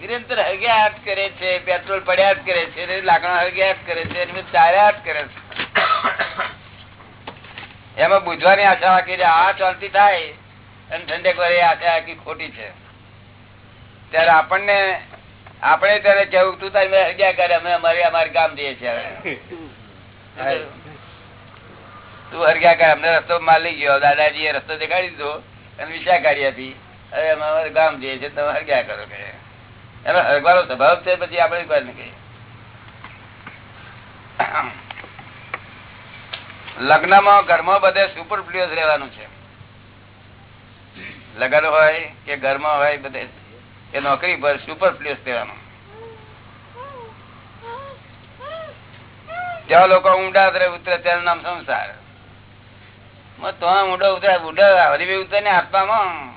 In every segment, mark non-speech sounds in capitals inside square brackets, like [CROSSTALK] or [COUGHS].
નિરંતર હળગ્યા જ કરે છે, પેટ્રોલ પડ્યા જ કરે છે લાકડા હળગ્યા જ કરે છે ચાર્યા જ કરે છે. એમાં બુજવાની આશા રાખી આ શાંતિ થાય. અને ઠંડક વાળી આશા આખી ખોટી છે. ત્યારે આપણને આપણે ત્યારે કેવું તું તારી હળગ્યા કરે અમે અમારે અમારે કામ જઈએ છીએ તું હરગ્યા કર અમને રસ્તો માલી ગયો. દાદાજી એ રસ્તો દેખાડી દીધો અને વિશા કાઢી હતી હવે અમે અમારે ગામ જઈએ છીએ તમે હરગ્યા કરો કે. એનો હરગવાનો સ્વભાવ છે પછી આપણે કોઈ નહીં કહીએ. લગ્નમાં ઘરમાં બધે સુપર પ્લેયર્સ રહેવાનું છે. લગ્ન હોય કે ઘરમાં હોય બધે એ નોકરી પર સુપર પ્લેસ રહેવાનું જ્યાં લોકો ઊંડા ઉતરે ઉતરે તેનું નામ સંસાર. તો ઊંડો ઉતરે ઊંડો હરી ઉતરે ને આત્મામાં.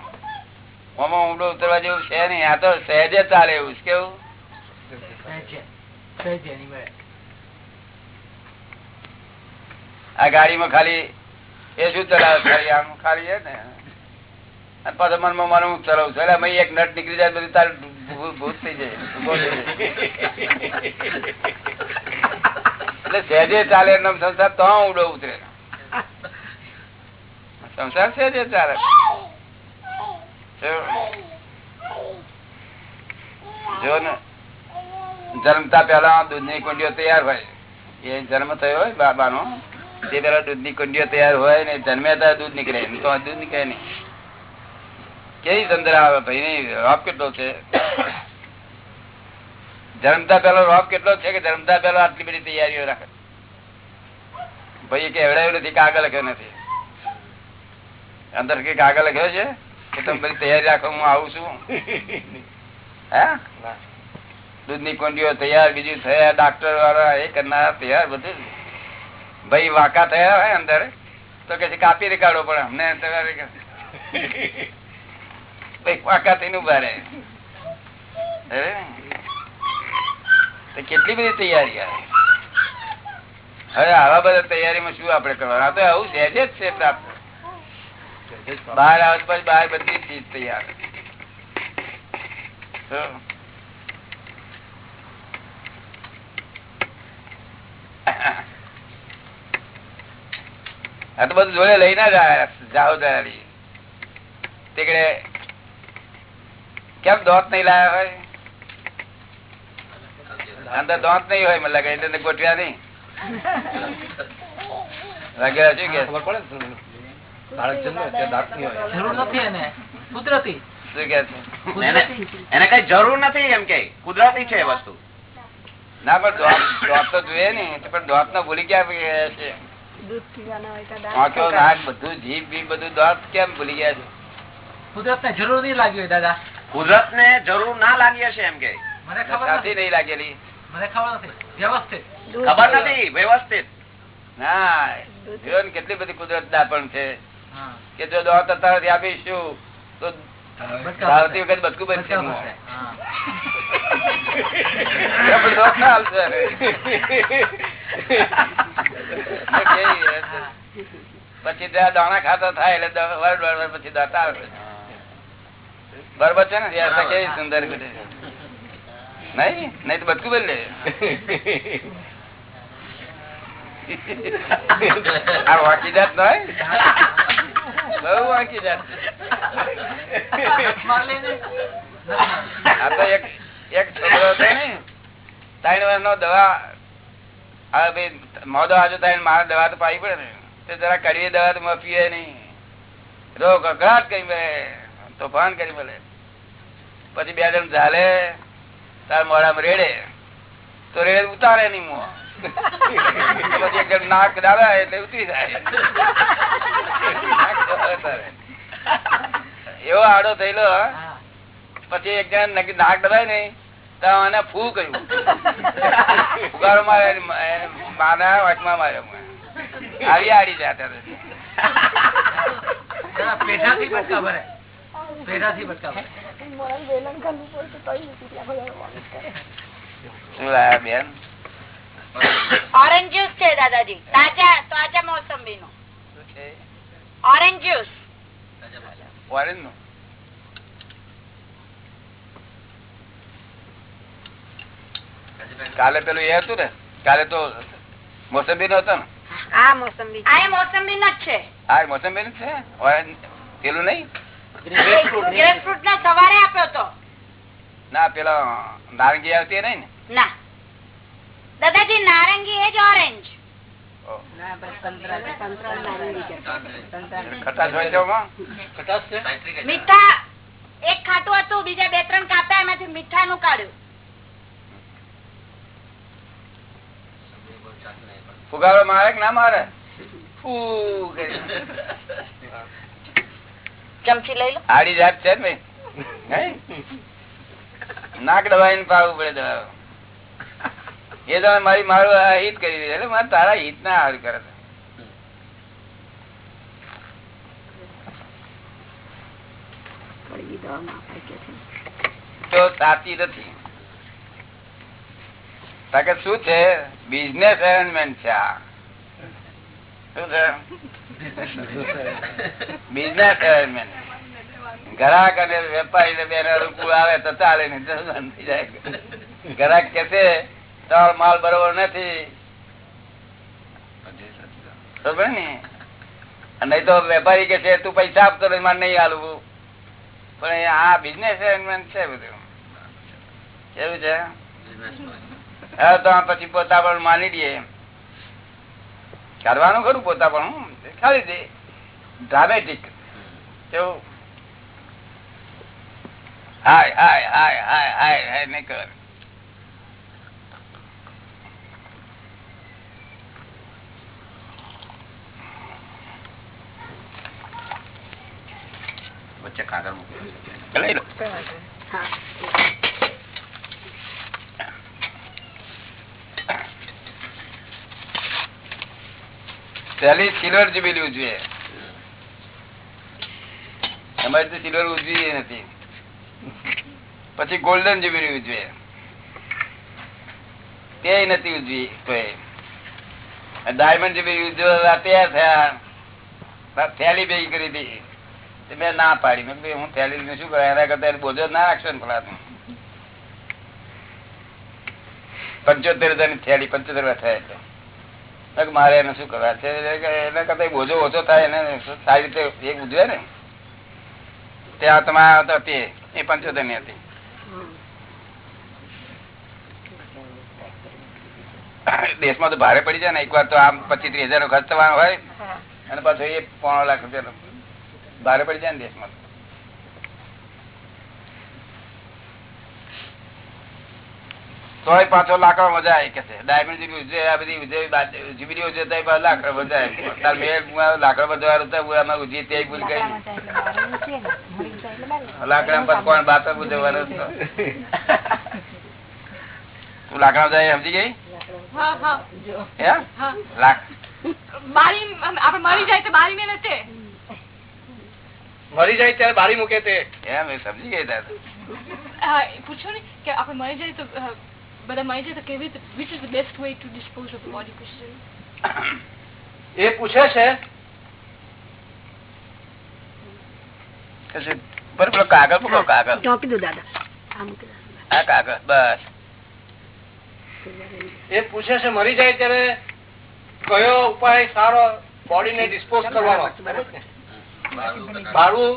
આમાં ઊંડો ઉતરવા જેવું છે નહીં આ તો સહેજે ચાલે એવું કેવું? આ ગાડીમાં ખાલી એ શું ચલાવે? ખાલી આમ ખાલી છે ને. અને મનમાં મને હું ચલાવું છું. એટલે એક નટ નીકળી જાય બધું તારું ભૂત થઈ જાય. એટલે સહેજે ચાલે એમ સંસાર તો ઉડો ઉતરે. સંસાર સહેજે જન્મતા પેલા દૂધની. કુંડીઓ તૈયાર હોય. એ જન્મ થયો હોય બાબાનો. તે પેલા દૂધની કુંડીઓ તૈયાર હોય ને જન્મ્યા દૂધ નીકળે. તો દૂધ નીકળે નહીં. કેવી સંદર આવે ભાઈ? રોપ કેટલો છે? જન્મતા પેલો રોપ કેટલો છે કે જન્મતા પેલો આટલી બધી તૈયારીઓ રાખે? ભાઈ કે એવડાયું નથી, કાગળ લખ્યો નથી. અંદર કે કાગળ લખ્યો છે કે તમે બધી તૈયારી રાખો, હું આવું છું. હે? દૂધની કોંડીઓ તૈયાર, બીજું થયા ડાક્ટર વાળા એ કરનાર, તૈયાર બધું. ભાઈ, વાકા થયા હોય અંદર, તો કે કાપી રેકાડો પણ અમને. કેટલી બધી તૈયારી હવે આવા બધા તૈયારીમાં શું આપડે કરવાનું? આ તો આવું સહેજ જ છે પ્રાપ્ત. બહાર આવે પછી બહાર બધી ચીજ તૈયાર. આ તો બધું જોડે લઈને જ આયા જાઓ દાડી કેમ દોત નહીં લાયા હોય? અંદર દોત નહીં હોય મને લાગે એટલે ગોઠવ્યા નહીં. વગેરે શું કે? ખબર પડે. જરૂર નથી કુદરતી. છે? એને એને કઈ જરૂર નથી એમ કે. કુદરતી છે વસ્તુ. ના પણ દોત તો જોઈએ ને પણ દોત નો ભૂલી ગયા છે. બધું જીભ બધું દોત કેમ ભૂલી ગયા છે? કુદરત ને જરૂર નહીં લાગ્યું હોય દાદા. કુદરત ને જરૂર ના લાગી હશે એમ કે. મને ખબર નહીં લાગેલી? મને ખબર નથી. વ્યવસ્થિત. ખબર નથી વ્યવસ્થિત. ના જો ને કેટલી બધી કુદરત દાપણ છે. કે જો દોત તરત આપીશું તો ધાવતી વખત બચકું હશે? પછી ત્યાં દાણા ખાતા થાય એટલે પછી દાતા આવે. બરોબર છે ને? યાર કેવી સુંદર કરે નહીં? નહીં તો બચકું બદલે. આ વાંકી જાત નહીં? બહુ વાંકી જાત. હાથ માર લઈને. આ તો એક એક છોકરો હતો ને ત્રણ વર્ષ નો દવા હવે ભાઈ મોદો આજુ ત્રણ મારા દવા તો પાવી પડે ને. તે જરા કરીએ દવા તો પીએ નહીં. રોગ અઘાત કરી તો તોફાન કરી બોલે પછી બે જણ ઝાલે તાર મોડામાં રેડે. તો રેડે ઉતારે નહીં મો. પછી નાક ડાલે એટલે ઉતરી જાય. એવો આડો થયેલો. પછી એક જણ નાક દબાય ને તો માના વાટમાં માર્યો. આવી આડી જાય ત્યારે પેઢાથી બચકા ભરે. પેઢાથી બચકા ભરે. મોરલ વેલણ કરવું પડશે તોય નથી ત્યાં બધા vomit કરે. શું લાયા બેન ઓરેન્જ જ્યુસ છે દાદાજી તાજા તાજા મોસંબી નું શું છે ઓરેન્જ જ્યુસ ઓરેન્જનું કાલે પેલું એ હતું ને કાલે તો મોસંબી નો હતો ને આ મોસંબી આ મોસંબી નો જ છે આ મોસંબી નું છે ઓરેન્જ પેલું નહીં ગ્રેપફ્રૂટ નો સવારે આપ્યો તો ના પેલા નારંગી આવતી નહીં ને ના દાદાજી નારંગી એ જ ઓરેન્જ ઓહ. ના, બસ સંતરા છે. સંતરા નારંગી કે. સંતરા ખટાશ હોય છે એમાં? ખટાશ છે મીઠા એક ખાટું હતું બીજા બે ત્રણ કાપ્યા એમાંથી મીઠા નું કાઢ્યું ફુગારો મારે કે ના મારે ફૂ કરી. ચમચી લઈ લો. આડી જાત છે ને? નાક દબાઈને પાડવું પડે દવા એ તો મારી મારું હિત કરી દીધું. એટલે મારે તારા હિત ના હાર કરે સાચી નથી. કારણ શું છે? બિઝનેસ એરેન્જમેન્ટ છે આ. શું છે? બિઝનેસ અરેન્જમેન્ટ ગ્રાહક અને વેપારી ને બેને અનુકૂળ આવે તો ચાલે ને જાય? ગ્રાહક કે છે, તાર માલ બરોબર નથી. બરોબર ને? અને તો વેપારી કે છે, તું પૈસા આપતો મારે નહીં હાલવું. પણ આ બિઝનેસ અરેન્જમેન્ટ છે બધું. કેવું છે? હા, તો પછી પોતા પણ માની દઈએ કરવાનું ખરું પોતા પણ ખાલી દે ડ્રામેટિક કેવું હાય હાય હાય હાય હાય હાય નહીં કર. વચ્ચે કાગળ મૂકી લઈ લો. પહેલી સિલ્વર જુબેલી ઉજવે અમારે તો સિલ્વર ઉજવી નથી. પછી ગોલ્ડન જુબેલી ઉજવે તે નથી ઉજવી કોઈ ડાયમંડ જુબેલી ઉજવવા તૈયાર થયા. થેલી ભેગી કરી હતી. મેં ના પાડી. મેં હું થેલી શું કરે? એના કરતા બોજો ના રાખશો ને પેલા પંચોતેર હજારની થેલી, પંચોતેર થયા એટલે. મારે એને શું કરવા છે? એના કરતા બોજો ઓછો થાય એને સારી રીતે એ ઉજવે ને. ત્યાં તમારે આવતા તે એ. પંચોતેરની હતી. દેશમાં તો ભારે પડી જાય ને. એક વાર તો આમ પચીસ ત્રીસ હજાર નો ખર્ચ થવાનો હોય. અને પાછો એ પોણો લાખ રૂપિયા ભારે પડી જાય ને દેશમાં તોય પાછો લાકડો મજા આવી કે છે. ડાયમંડ જેવી ઉજવે આ બધી ઉજવી બાદ- ઉજવે તો લાકડો મજા આવી તાર મેં લાકડો બધો હતા અમે ઉજવી તે ભૂલ કરી લાકડા પર કોણ બાત ઉજવવાનો તું લાકડા જાય સમજી ગઈ? હા હા. હે? હા. લાક બારી આપણે મરી જાય તો બારી ને નચે મરી જાય ત્યારે બારી મૂકે તે. એમ સમજી ગઈ તાર. હા પૂછો ને કે આપડે મરી જાય તો બધા જાય તો કેવી which is the best way to dispose of body question એ પૂછે છે કાગળ કાગળ. દાદા. આ કાગળ બસ. એ પૂછે છે મરી જાય ત્યારે કયો ઉપાય સારો બોડી ને ડિસ્પોઝ કરવાનો? ભાડું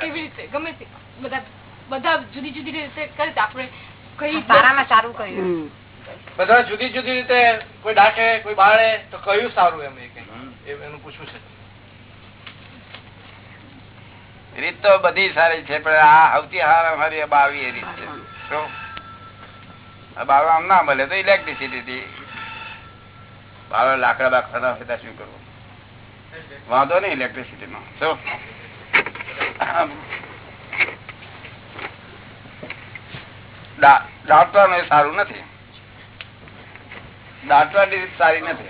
કેવી રીતે? ગમે તે. બધા બધા જુદી જુદી રીતે કરે આપણે કઈ સારામાં સારું કહ્યું બધા જુદી જુદી રીતે કોઈ ડાકે કોઈ બાળે તો કયું સારું એમ એ કે? એ એનું પૂછવું છે. રીત તો બધી સારી છે પણ આ સૌથી હારા મારી બાવી એ રીત છે. બાવા આમ ના મળે તો ઇલેક્ટ્રિસિટી થી. બાવા લાકડા બાકડા ના હોય શું કરવું? વાંધો નહીં ઇલેક્ટ્રિસિટી નો શું દા- દાટવાનું એ સારું નથી. દાટવાની રીત સારી નથી.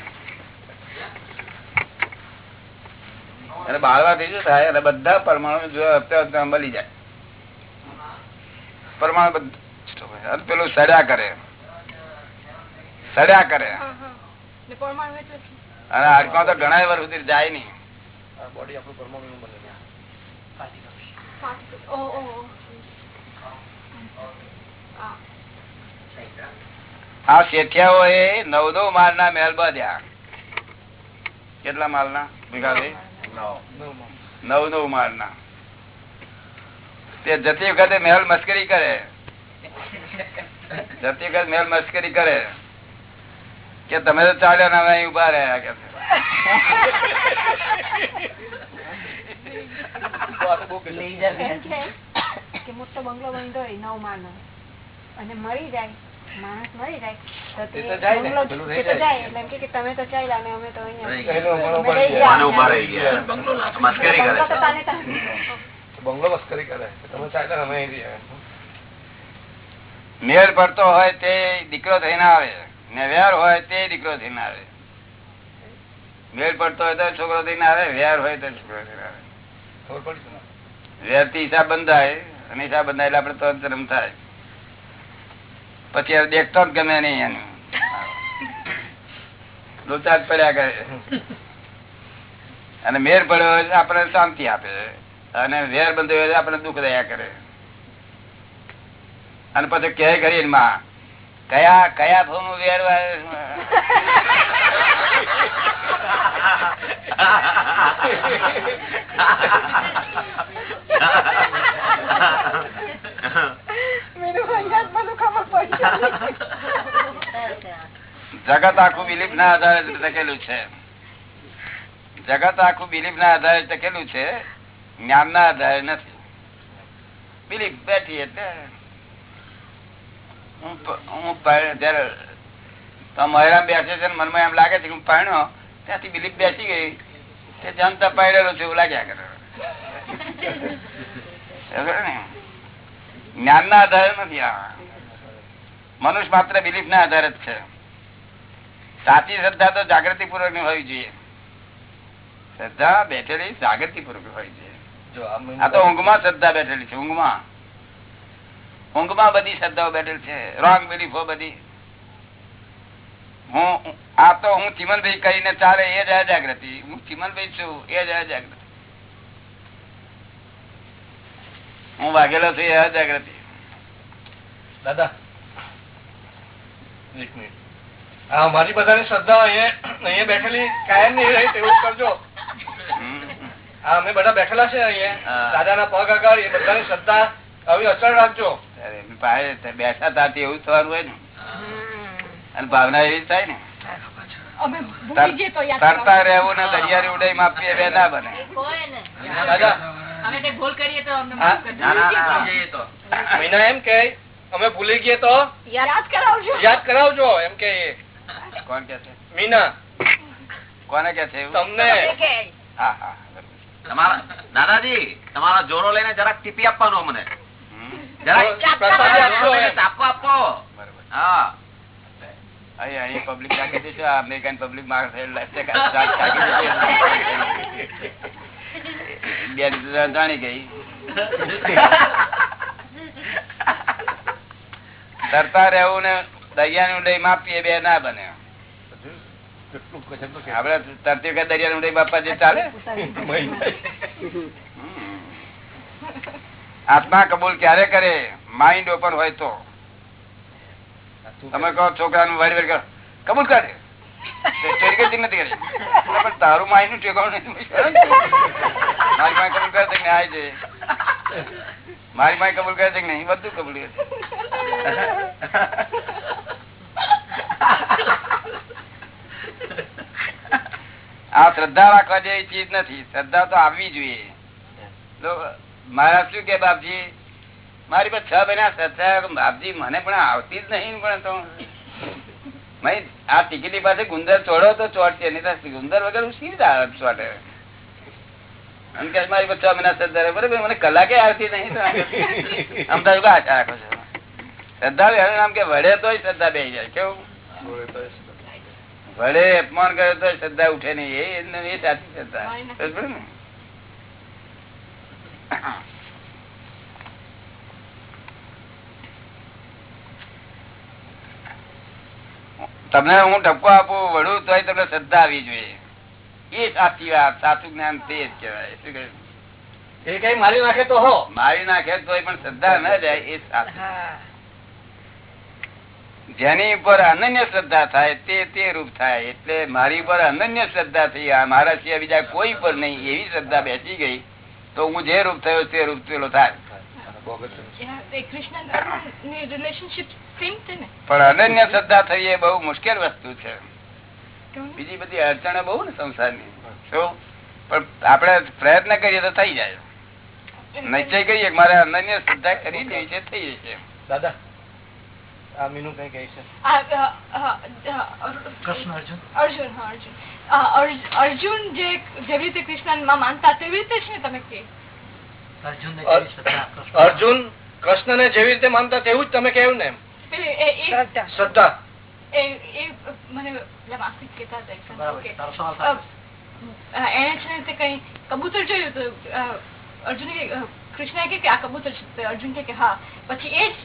અને બાળવાથી શું થાય? અને બધા પરમાણુ જો અત્યારે મળી જાય. પરમાણુ બધું પેલું સડ્યા કરે. સડ્યા કરે? અને હાડકા તો ઘણા વર્ષ સુધી જાય નહીં. બોડી આપણું પરમાણુ બને આ શેઠિયાઓ એ નવ નવ માલ ના મહેલ બાંધ્યા કેટલા માલ ના ભીખાભાઈ? નવ. નવ માલ ના તે જતી વખતે મહેલ મસ્કરી કરે. જતી વખત મહેલ મસ્કરી કરે. કે તમે તો ચાલ્યા ના અહીં ઊભા રહ્યા કે મોટો બંગલો બાંધ્યો હોય નવ માળનો. અને મરી જાય. માણસ મરી જાય. તો જાય એટલે કે તમે તો ચાલ્યા અમે તો બંગલો મસ્કરી કરે તમે ચાલ્યા અમે મેળ પડતો હોય તે દીકરો થઈને આવે. ને વેર હોય તે દીકરો થઈને આવે. મેળ પડતો હોય તો છોકરો થઈને આવે વ્યાર હોય તો છોકરો થઈને આવે? વ્યારથી હિસાબ બંધાય. અને હિસાબ બંધાય એટલે આપડે તો ધર્મ થાય. પછી હવે દેખતો જ ગમે નહીં એનું. લોચા જ પડ્યા કરે. અને મેર પડ્યો આપણે શાંતિ આપે. અને વેર બંધ આપણને દુઃખ દયા કરે. અને પછી કહે કરી માં, કયા કયા ભાવનું વેર [LAUGHS] મેરું અંદાજ બધું ખબર પડી જગત આખું બિલીફ ના આધારે ટકેલું છે. જગત આખું બિલીફ ના આધારે ટકેલું છે. જ્ઞાન ના આધારે નથી. બિલીફ બેઠી એટલે હું જયારે બેસે છે મનમાં એમ લાગે છે કે હું પરણ્યો ત્યાંથી બિલીફ બેસી ગઈ. તે જનતા પાડેલો છે એવું લાગ્યા કરે. [LAUGHS] જ્ઞાન ના આધારે નથી આ. મનુષ્ય માત્ર બિલીફ ના આધારે જ છે. સાચી શ્રદ્ધા તો જાગૃતિ પૂર્વકની હોવી જોઈએ. શ્રદ્ધા બેઠેલી જાગૃતિ પૂર્વક હોવી જોઈએ. આ તો ઊંઘમાં શ્રદ્ધા બેઠેલી છે ઊંઘમાં. ઊંઘમાં બધી શ્રદ્ધાઓ બેઠેલી છે. રોંગ બિલીફો બધી. હું આ તો હું ચિમનભાઈ કરીને ચાલે એ જ અજાગૃતિ. હું ચિમનભાઈ છું એ જ અજાગૃતિ. હું વાઘેલો છું એ અજાગૃતિ. દાદા એક મિનિટ. હા મારી બધાની શ્રદ્ધા અહીંયા અહીંયા બેઠેલી કાયમ નહીં રહી તેવું કરજો. હા અમે બધા બેઠેલા છે. અહીંયા. દાદાના પગ આગળ એ બધાની શ્રદ્ધા આવી અચળ રાખજો. બેઠા તાતી એવું થવાનું હોય ને. અને ભાવના એવી થાય ને. તો તરતા રહેવું ને દરિયાની ઉડાઈ માપીએ બે ના બને. દાદા. તો તો. મહિના એમ કે અમે ભૂલી ગયે તો? યાદ કરાવજો. યાદ કરાવજો એમ કે કોણ કે છે? મીના. કોને કે છે તમને. હા હા તમારા દાદાજી તમારા જોરો લઈને જરાક ટીપી આપવાનો મને હમ. જરાક પ્રસાદી આપજો જોરો લઈને એમ. ચાપકો આપો. બરોબર. હા. અહીં અહીં પબ્લિક રાખી દઈશું અમેરિકન પબ્લિક જાણી ગઈ. [LAUGHS] તરતા રહેવું ને દરિયાની ઊંડાઈ માપીએ બે ના બને. આપડે તરતી વખત દરિયાની ઊંડાઈ માપવા જે ચાલે? આત્મા કબૂલ ક્યારે કરે? માઇન્ડ ઓપન હોય તો. તમે કહો છોકરાનું વારી વારી કહો, કબૂલ કરે? નથી કરી? પણ તારું માઇન્ડનું ઠેકાણું મારી માય કબૂલ કરે છે નહીં? મારી માય કબૂલ કરે છે કે નહીં? બધું કબૂલ કરે છે. આ શ્રદ્ધા રાખવા જેવી ચીજ નથી. શ્રદ્ધા તો આવવી જોઈએ. મારા શું કે બાપજી? મારી પર છ મહિના શ્રદ્ધા બાપજી મને પણ આવતી જ નહીં પણ તો. આ ટિકિટની પાસે ગુંદર ચોડો તો ચોટશે નહીં ગુંદર વગર હું સી રીતે આવે ચોટે? એમ કે મારી પર છ મહિના શ્રદ્ધા. બરાબર, મને કલાકે આવતી નહીં તારું રાખો છો. શ્રદ્ધા એનું નામ કે વડે તોય શ્રદ્ધા બેસી જાય. કેવું? વડે અપમાન કરે તો શ્રદ્ધા ઉઠે નહીં. એ એ સાચી શ્રદ્ધા. બરાબર ને? તમને હું ટપકો આપું વડું તોય તમને શ્રદ્ધા આવી જોઈએ. એ સાચી વાત સાચું જ્ઞાન તે જ કહેવાય. શું કહ્યું? એ કઈ મારી નાખે તો હો. મારી નાખે તોય પણ શ્રદ્ધા ન જાય એ સાચું. હા. જેની ઉપર અનન્ય શ્રદ્ધા થાય તે તે રૂપ થાય એટલે મારી ઉપર અનન્ય શ્રદ્ધા થઈ. મારા સિવાય બીજા કોઈ પર નહીં એવી શ્રદ્ધા બેસી ગઈ. તો હું જે રૂપ થયો તે રૂપ પેલો થાય. પણ અનન્ય શ્રદ્ધા થઈ એ બહુ મુશ્કેલ વસ્તુ છે. બીજી બધી અડચણો બહુ ને સંસારની. શું? પણ આપણે પ્રયત્ન કરીએ તો થઈ જાય. નિશ્ચય કરીએ મારે અનન્ય શ્રદ્ધા કરી દેવી છે થઈ જશે. દાદા આ મીનુ કઈ કહે છે આ, અ, અ, અ, કૃષ્ણ અર્જુન અર્જુન હા અર્જુન અ, અર્જ- અર્જુન જે જેવી રીતે કૃષ્ણમાં માનતા તેવી રીતે જ ને તમે કે અર્જુન ને જેવી શ્રદ્ધા કૃષ્ણ અર્જુન કૃષ્ણ ને જેવી રીતે માનતા તેવું જ તમે કહ્યું ને એમ પેલી એ- એ- શ્રદ્ધા શ્રદ્ધા એ એ મને પેલા માસી કહેતા હતા એક સમય બરાબર કે, તારો સવાલ અ, સાચો અ, એણે છે ને તે કઈ કબૂતર જોયું તો અ, અર્જુને કે, અ, કૃષ્ણએ કે કે આ કબૂતર છે તો અર્જુન કે કે હા પછી એ જ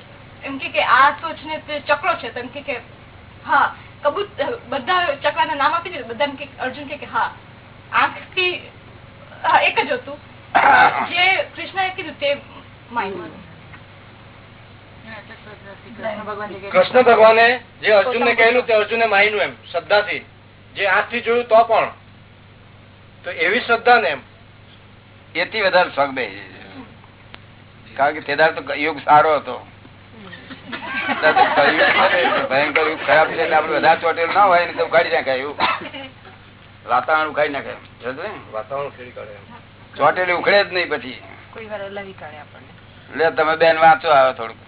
એમ કે કે આ તો છે ચકલો છે તો એમ કે હા કબૂત બધા ચકલાના નામ આપી દીધું બધા એમ કે અર્જુન કે કે હા. આંખથી એક જ હતું. [COUGHS] જે કૃષ્ણએ કીધું તે માન્યું. કૃષ્ણ ભગવાને જે અર્જુન ને કહેલું તે અર્જુને માયનું એમ શ્રદ્ધાથી. જે આંખથી જોયું તો પણ. તો એવી શ્રદ્ધા ને એમ. એથી વધારે શોખ કારણ કે તે તો યોગ સારો હતો અત્યારે તો કળિયુગ છે ને, ભયંકર ખરાબ છે એટલે આપડે વધારે ચોટેલું ના હોય તો નાખાય એવું. વાતાવરણ ઉખાડી વાતાવરણ ચોટેલી ઉખડે જ નહીં પછી. લે તમે બેન વાંચો આવે થોડુંક.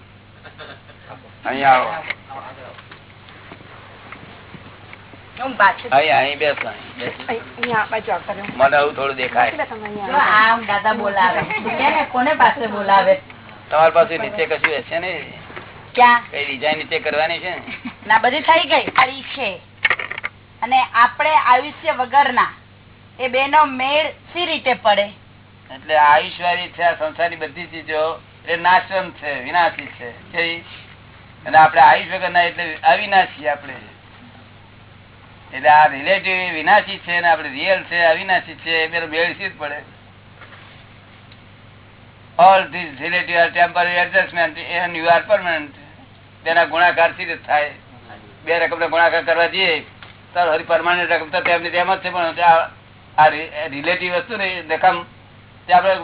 અહીંયા આવો. મને આવું થોડું દેખાય. તમારી પાસે નીચે કશું હશે ને નીચે કરવાની છે? ના બધી થઈ ગઈ ખાલી છે. અને આપણે આયુષ્ય વગરના એ બેનો મેળ સી રીતે પડે? એટલે આયુષ્યવાળી છે આ સંસારની બધી ચીજો એ નાશવંત છે વિનાશી છે. કેવી? અને આપણે આયુષ વગરના એટલે અવિનાશી આપણે. એટલે આ રિલેટિવ વિનાશી છે ને આપણે રિયલ છે અવિનાશી છે એ મેળ સી જ પડે? All these relative are temporary adjustment and you are permanent તેના ગુણાકારથી થાય? બે રકમ ગુણાકાર કરવા જઈએ તો હરી પરમાનન્ટ રકમ તો તેમની તેમ જ છે પણ આ- રિલેટિવ વસ્તુ ને રકમ આપણે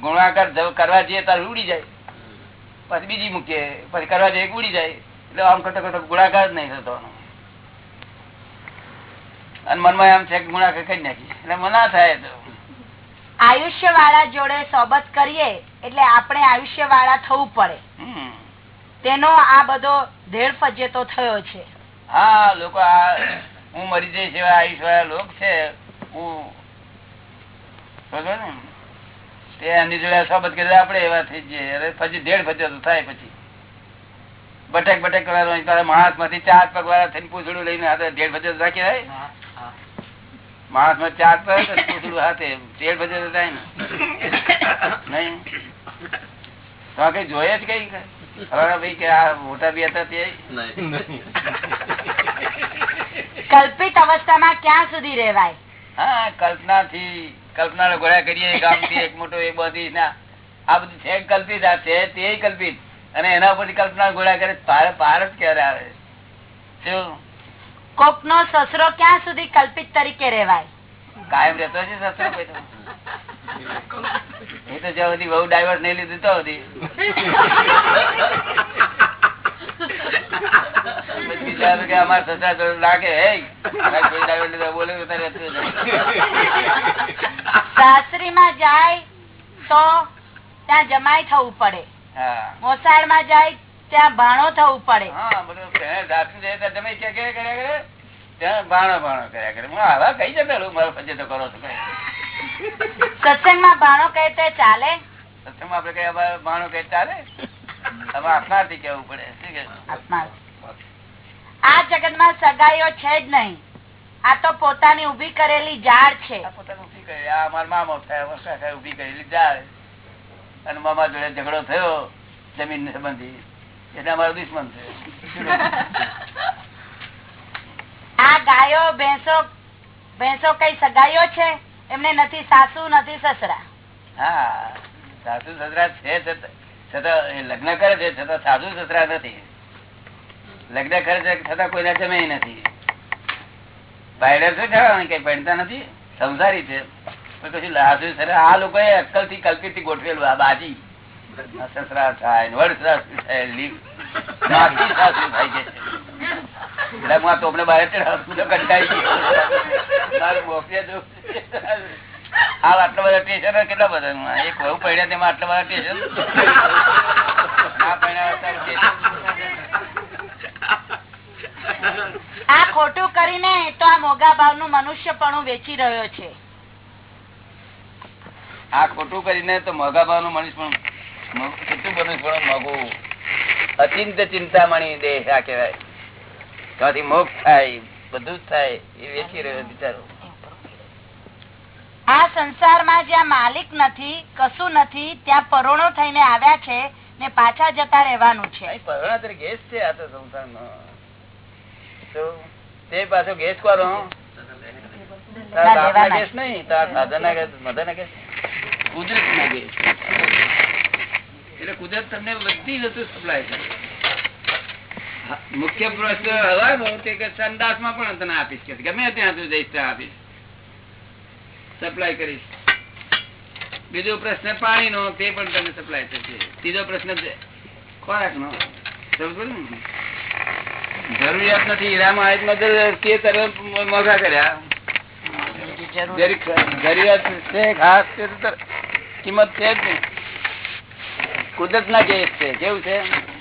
ગુણાકાર કરવા જઈએ ત્યારે ઉડી જાય. પછી બીજી મૂકીએ પછી કરવા જઈએ ઉડી જાય. એટલે આમ કરતા કરતા ગુણાકાર જ નહીં થતો અને મનમાં એમ છે ગુણાકાર કરી નાખીએ. એટલે મના થાય તો. આયુષ્ય વાળા જોડે સોબત કરીએ એટલે આપણે આયુષ્ય વાળા થવું પડે. હમ. તેનો આ બધો ધેડ ફજેતો થયો છે. હા લોકો આ હું મરી જઈશ એવા આયુષ વાળા લોક છે. હું ને? તે એની જોડે સોબત કરી આપડે એવા થઈ જઈએ. પછી ધેડ ફજેતો થાય પછી. બટેક બટેક કરવાનો તારા માણસમાંથી ચાર પગ વાળા થઈને પૂછડું લઈને હાથે ધેડ ફજેતો રાખી હા. માણસમાં ચાર પગ પૂછડું હાથે. ધેડ ફજેતો થાય ને. નહીં? તો કઈ જોઈએ જ કઈ? કલ્પિત અવસ્થામાં ક્યાં સુધી રેવાય હા કલ્પના થી કલ્પના નો ઘોડા કરીએ ગામથી એક મોટો એ બધી ના. આ બધું છે કલ્પિત આ છે તે કલ્પિત. અને એના ઉપર કલ્પના ઘોડા કરે પાર પાર જ ક્યારે આવે? શું? કોક નો સસરો ક્યાં સુધી કલ્પિત તરીકે રહેવાય? કાયમ રહેતો છે સસરો એ તો જ્યાં સુધી બહુ ડાયવર્સ નહીં લીધું તો સુધી. અમારા સસરા લાગે હે બોલે જાય તો ત્યાં જમાઈ થવું પડે. હા. મોસાળમાં જાય ત્યાં ભાણો થવું પડે. હા બધું તમે ક્યાં ક્યાં કર્યા કરે ત્યાં ભાણો ભાણો કર્યા કરે. હું આવા કઈ જતા રહું મારો ફજે તો કરો છો સત્સંગમાં ભાણો કહે તો ચાલે? સત્સંગમાં આપડે કઈ ભાણો કહે ચાલે? હવે આપનારથી કેવું પડે. શું કે આ આ જગતમાં સગાઈઓ છે જ નહીં. આ તો પોતાની ઊભી કરેલી ઝાડ છે. અમારા મામો થાય કરેલી ઝાડ. અને મામા જોડે ઝઘડો થયો જમીન સંબંધી. એટલે અમારો દુશ્મન છે આ ગાયો, ભેંસો ભેંસો કઈ સગાઈઓ છે? એમને નથી સાસુ, નથી સસરા. હા, સાસુ, સસરા છે લગ્ન કરે છે છતાં સાસુ, સસરા નથી. લગ્ન કરે છે, છતાં કોઈના જમે નથી. પાયડર શું થવાનું કઈ ભણતા નથી? સંસારી છે. પછી સાસુ સસરા આ લોકો અક્કલથી કલ્પિતથી ગોઠવેલું આ બાજી. સસરા થાય વડ સાસુ થાય સાસુ થાય છે. એટલે હું આ તોપને બહાર ચડાવું ગયો. આ આટલા બધા ટેશન કેટલા બધા? એક વહુ પડ્યા તેમાં આટલા બધા ટેશન ના. આ ખોટું કરીને તો આ મોગા ભાવનું મનુષ્યપણું વેચી રહ્યો છે. આ ખોટું કરીને તો મોગા ભાવનું મનુષ્ય પણ કેટલું મનુષ્ય પણ મોઘું અચિંત ચિંતામણી દેહ આ કહેવાય. ત્યાંથી મોક્ષ થાય બધું જ થાય એ વેચી રહ્યો બિચારો. આ સંસારમાં જ્યાં માલિક નથી કશું નથી ત્યાં પરોણો થઈને આવ્યા છે ને પાછા જતા રહેવાનું છે. પરોણા પરણા તરીકે ગેસ છે આ તો સંસારનો તો તે પાછો ગેસ લેવાના. ગેસ નહીં તારા દાદાના ગેસ મધરના ગેસ. કુદરતના ગેસ. એટલે કુદરત તમને બધી વસ્તુ સપ્લાય કરે. મુખ્ય પ્રશ્ન હવાનો તે કે સંદાસમાં પણ તને આપીશ કે ગમે ત્યાં તું જઈશ આપીશ. સપ્લાય કરીશ. બીજો પ્રશ્ન પાણી નો તે પણ તમને સપ્લાય થશે. ત્રીજો પ્રશ્ન ખોરાક નો? જરૂરિયાત નથી. તો તરફ મોઘા કર્યા? કિંમત છે જ નહીં. કુદરત ના ગેસ છે, કેવું છે?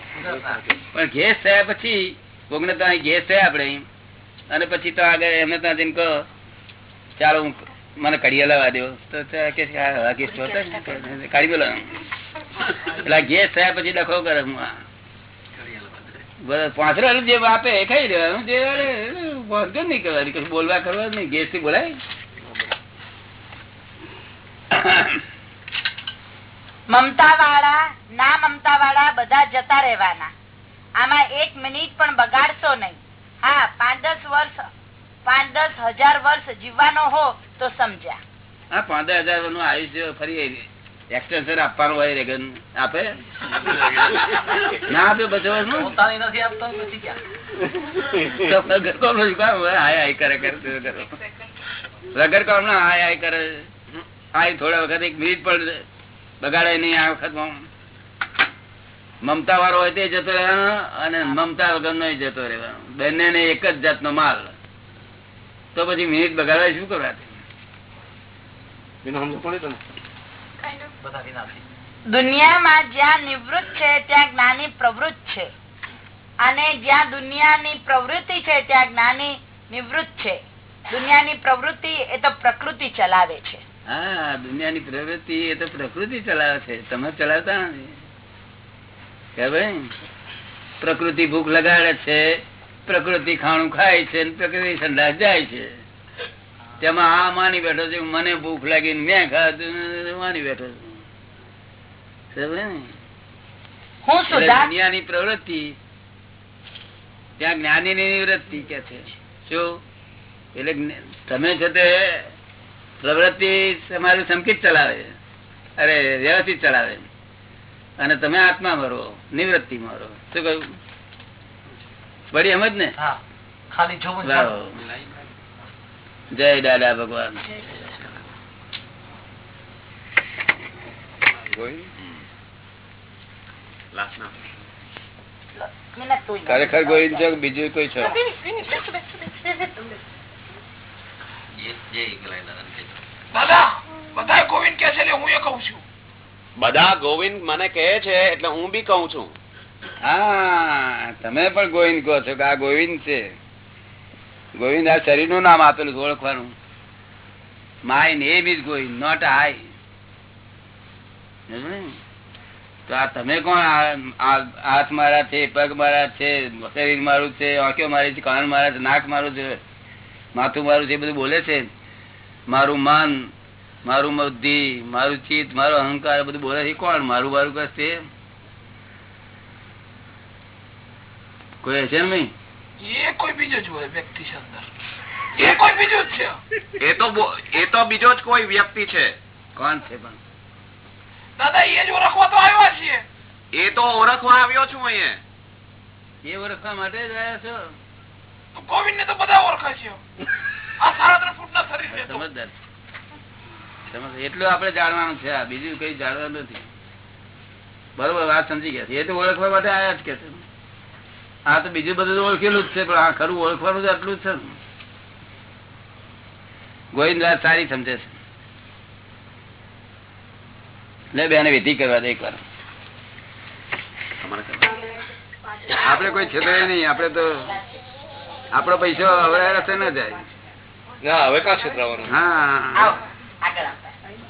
પણ ગેસ થયા પછી કોકને તો અહીં થયા આપણે અને પછી તો આગળ એમને ત્યાં જઈને કહો, ચાલો હું મને કડિયા લાવવા દો તો? કાઢી બોલો. એટલે ગેસ થયા પછી ડખો કરે હું આ. બસ પાંચ રૂપિયા જે આપે ખાઈ લેવાનું જે વાંધો નહીં કરવાની. બોલવા કરવા નહીં. ગેસ બોલાય. મમતા વાળા, ના બધા રહેવાના. આમાં એક મિનિટ પણ બગાડશો નહીં. હા પાંચ દસ વર્ષ પાંચ દસ હજાર વર્ષ જીવવાનો હો તો સમજ્યા. હા પંદર હજારનું આયુષ્ય ફરી એક્સટેન્શન આપવાનું હોય રેગન. આપે? ના આપે બધો પોતાની નથી આપતો પછી ક્યાં? હોય? હાય હાય કરે કરે વગર કોમ ના હાય હાય કરે. હાય થોડા વખત એક મિનિટ પણ બગાડે નહીં આ વખત મમતા વાળો હોય તે જતો રહેવાનો અને મમતા વગર નો જતો રહેવાનો. બંને ને એક જ જાતનો માલ. તો પછી મિનિટ બગાડવા શું કરવા દુનિયામાં જ્યાં નિવૃત્ત છે ત્યાં જ્ઞાની પ્રવૃત્ત છે. અને જ્યાં દુનિયાની પ્રવૃત્તિ છે ત્યાં જ્ઞાની નિવૃત્ત છે. દુનિયાની પ્રવૃત્તિ એ તો પ્રકૃતિ ચલાવે છે. હા દુનિયાની પ્રવૃત્તિ એ તો પ્રકૃતિ ચલાવે છે. તમે ચલાવતા નથી. પ્રકૃતિ ભૂખ લગાડે છે પ્રકૃતિ ખાણું ખાય છે પ્રકૃતિ સંડાસ જાય છે. તેમાં આ માની બેઠો છે મને ભૂખ લાગી મેં ખાધું માની બેઠો છું. દુનિયાની પ્રવૃત્તિ ત્યાં જ્ઞાની ની નિવૃત્તિ કે છે. શું? એટલે તમે છે તે પ્રવૃત્તિ તમારું સંકિત ચલાવે અરે વ્યવસ્થિત ચલાવે અને તમે આત્મા મરો નિવૃત્તિ મરો. શું કહ્યું? વળી એમ જ ને? જય દાદા ભગવાન. ખરેખર વાહ. છો બીજું કોઈ છો? મિનટ બધા ગોવિંદ કે છે હું એ કઉ છે. બધા ગોવિંદ મને કહે છે, એટલે હું બી કઉ છું. હા, તમે પણ ગોવિંદ કહો છો કે આ ગોવિંદ છે. ગોવિંદ, આ શરીરનું નામ આપેલું ઓળખવાનું. My name is Govind not I તો આ તમે કોણ? હાથ મારા છે, પગ મારા છે, શરીર મારું છે, આંખો મારી છે, કાન મારા છે, નાક મારું છે, માથું મારું છે બધું બોલે છે. મારું મન મારું બુદ્ધિ મારું ચિત્ત મારો અહંકાર બધું બોલે છે. કોણ? મારું મારું કરશે કોઈ હશે ને એ કોઈ બીજો જ હોય વ્યક્તિ છે અંદર. એ કોઈ બીજો જ છે. એ તો એ તો બીજો જ કોઈ વ્યક્તિ છે. કોણ છે પણ? દાદા એ જ ઓળખવા તો આવ્યા છીએ. એ તો ઓળખવા આવ્યો છું અહીંયા. એ ઓળખવા માટે જ આવ્યા છો? ગોવિંદ ને તો બધા ઓળખા છે. આ સાડા ત્રણ ફૂટ ના શરીર સમજદાર સમજ એટલું આપણે જાણવાનું છે બીજું કઈ જાણવાનું નથી. બરોબર વાત સમજી ગયા એ તો ઓળખવા માટે આયા જ કે છે. આ તો બીજું બધું ઓળખેલું જ છે પણ આ ખરું ઓળખવાનું જ આટલું જ છે ગોવિંદ વાત સારી સમજે છે. લે બેને વિધિ કરવા દે એક વાર આપડે કોઈ છેતરે નહીં આપડે તો આપડો પૈસો હવે રસ્તે ના જાય. ના હવે કા છેતરાવાનું? હા.